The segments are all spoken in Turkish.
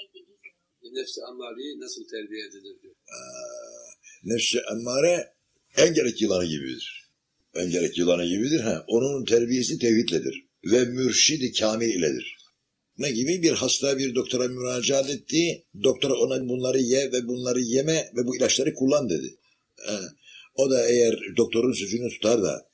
ego. Nefsi ammareyi nasıl terbiye edilir diyor. Nefsi emmare en gerek yılanı gibidir. En gerek yılanı gibidir. Ha. Onun terbiyesi tevhidledir. Ve mürşidi kamil iledir. Ne gibi? Bir hasta bir doktora müracaat etti. Doktor ona bunları ye ve bunları yeme ve bu ilaçları kullan dedi. Ha. O da eğer doktorun sözünü tutar da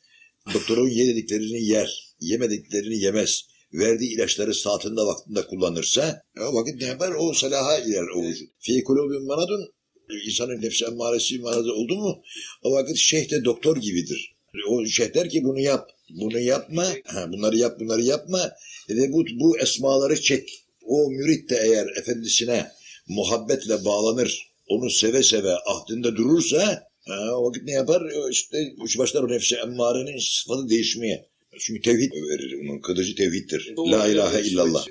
doktorun ye dediklerini yer, yemediklerini yemez, verdiği ilaçları saatinde vaktinde kullanırsa o vakit ne yapar? O salaha iler o vücut. Fi kulubin maradun insanın nefsi emmaresi maradı oldu mu o vakit şeyh de doktor gibidir. O şeyh der ki bunu yap, bunu yapma, bunları yap, bunları yapma ve bu, bu esmaları çek. O mürit de eğer efendisine muhabbetle bağlanır, onu seve seve ahdinde durursa ha, o vakit ne yapar? İşte başlar o nefsi emmarenin sıfatı değişmeye. Çünkü tevhid verir. Onun kılıcı tevhiddir. Doğru. La ilahe illallah.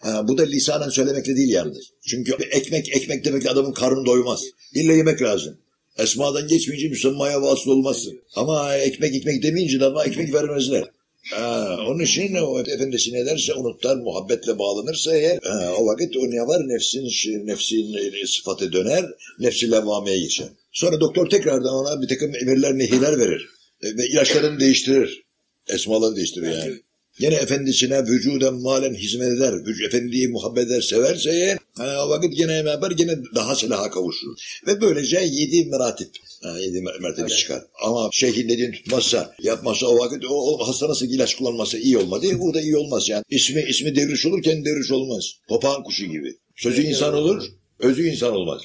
Ha, bu da lisanen söylemekle değil yalnız. Çünkü ekmek ekmek demekle adamın karnı doymaz. İlla yemek lazım. Esmadan geçmeyince müsemmaya vasıl olmazsın. Ama ekmek ekmek demeyince de ama ekmek vermezler. Ha, onun için o efendisi ne derse unutar, muhabbetle bağlanırsa eğer ha, o vakit o ne var? Nefsin, nefsin sıfatı döner, nefsi levvameye geçer. Sonra doktor tekrardan ona bir takım emirler, nehirler verir. E, ve ilaçlarını değiştirir. Esmaları değiştirir yani. Gene efendisine vücuden malen hizmet eder. Efendiyi muhabbet eder, severse eğer o vakit gene ne yapar? Gene daha silaha kavuşur. Ve böylece yedi meratip. Ha, yedi mer- mertebe çıkar. Ama şeyhin dediğini tutmazsa, yapmazsa o vakit o, o hasta nasıl ilaç kullanması iyi olmadı. O da iyi olmaz yani. İsmi, ismi devriş olurken devriş olmaz. Papağan kuşu gibi. Sözü insan olur, özü insan olmaz.